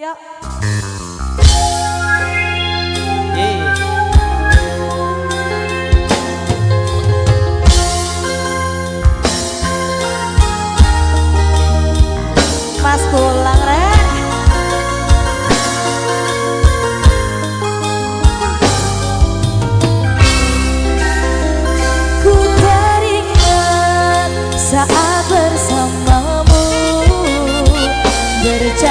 Yuk. Pas pulang re? Ku teringat saat bersamamu berjalan.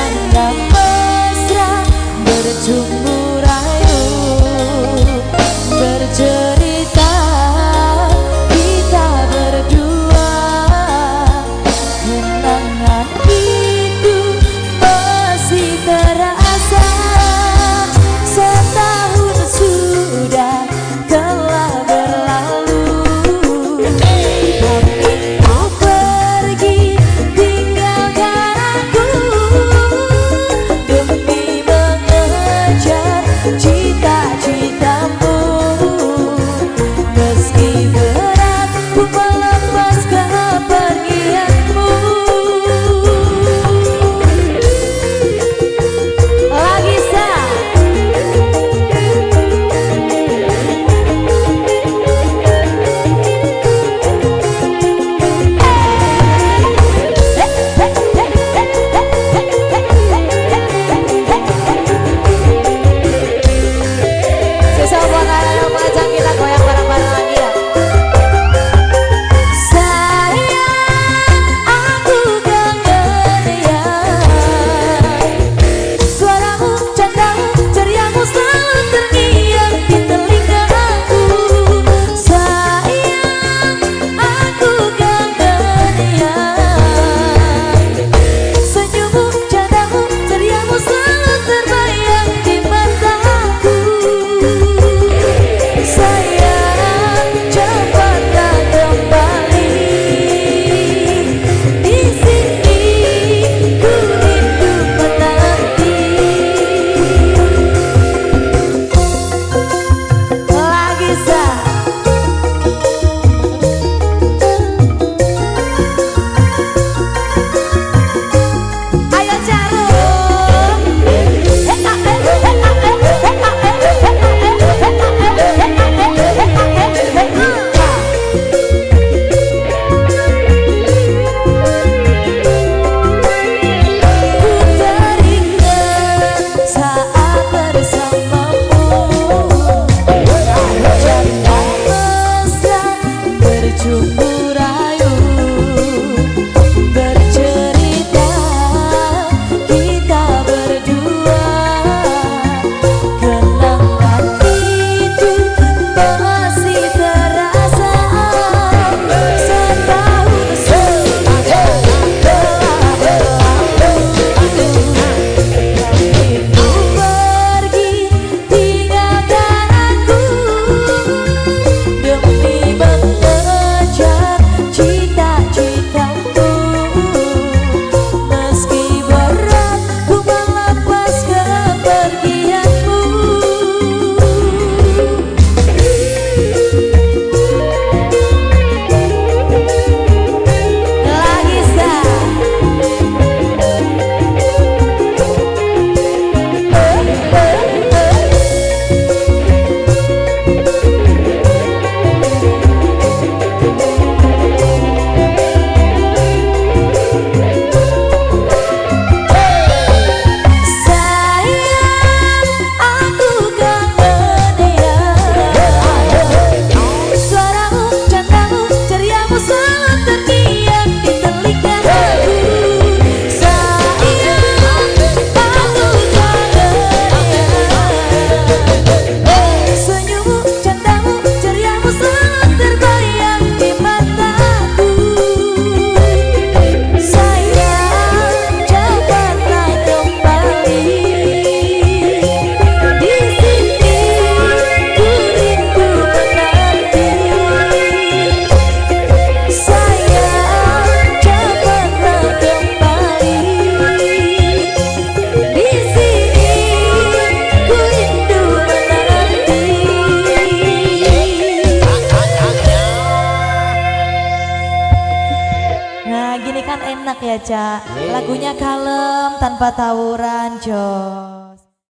Enak ya Cak. Lagunya kalem tanpa tawuran, Jo.